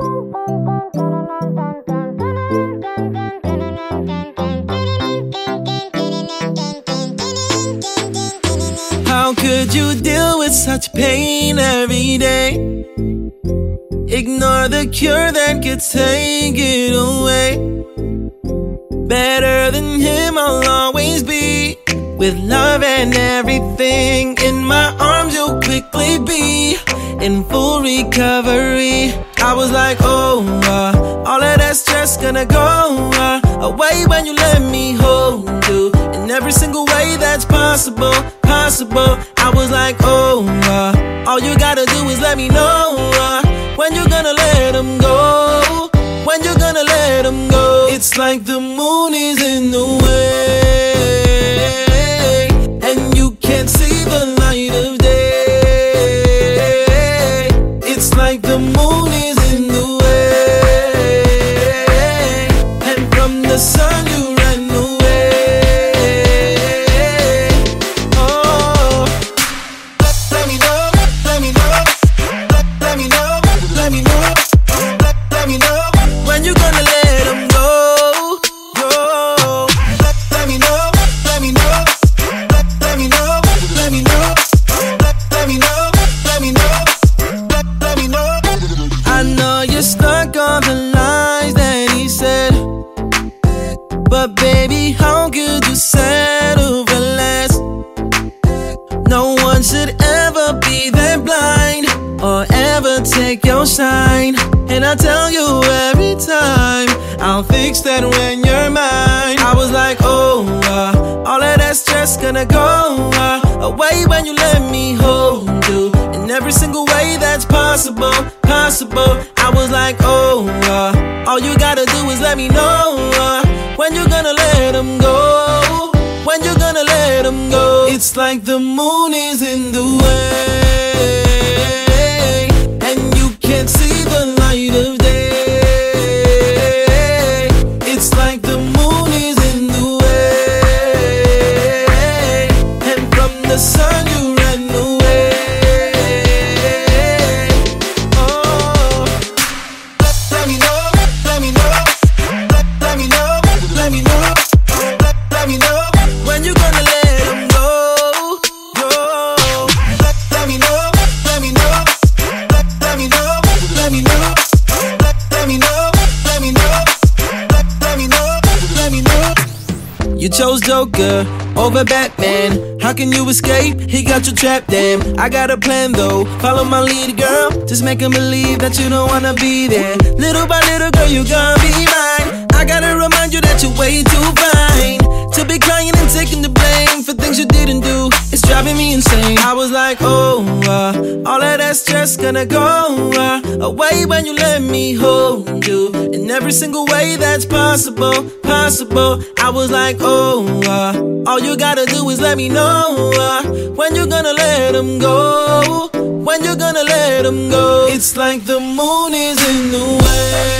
How could you deal with such pain every day? Ignore the cure that could take it away. Better than him, I'll always be. With love and everything in my arms, you'll quickly be in full recovery. I was like, oh, uh, all of that stress gonna go uh, away when you let me hold you in every single way that's possible. Possible. I was like, oh, uh, all you gotta do is let me know uh, when you're gonna let him go. When you're gonna let him go. It's like the like the moon Baby, how could you settle for less? No one should ever be that blind or ever take your shine. And I tell you every time, I'll fix that when you're mine. I was like, oh, uh, all of that stress gonna go uh, away when you let me hold you in every single way that's possible. Possible. I was like, oh, uh, all you gotta do is let me know It's like the moon is in the way, You chose Joker over Batman. How can you escape? He got you trapped, damn. I got a plan though. Follow my lead, girl. Just make him believe that you don't wanna be there. Little by little, girl, you gonna be mine. I gotta remind you that you're way too fine to be crying and taking the blame for things you didn't do. It's driving me insane. I was like, oh, uh, all of that stress gonna go uh, away when you let me hold you in every single way that's possible. Possible. I was like, oh, uh, all you gotta do is let me know uh, when you're gonna let him go. When you're gonna let him go. It's like the moon is in the way.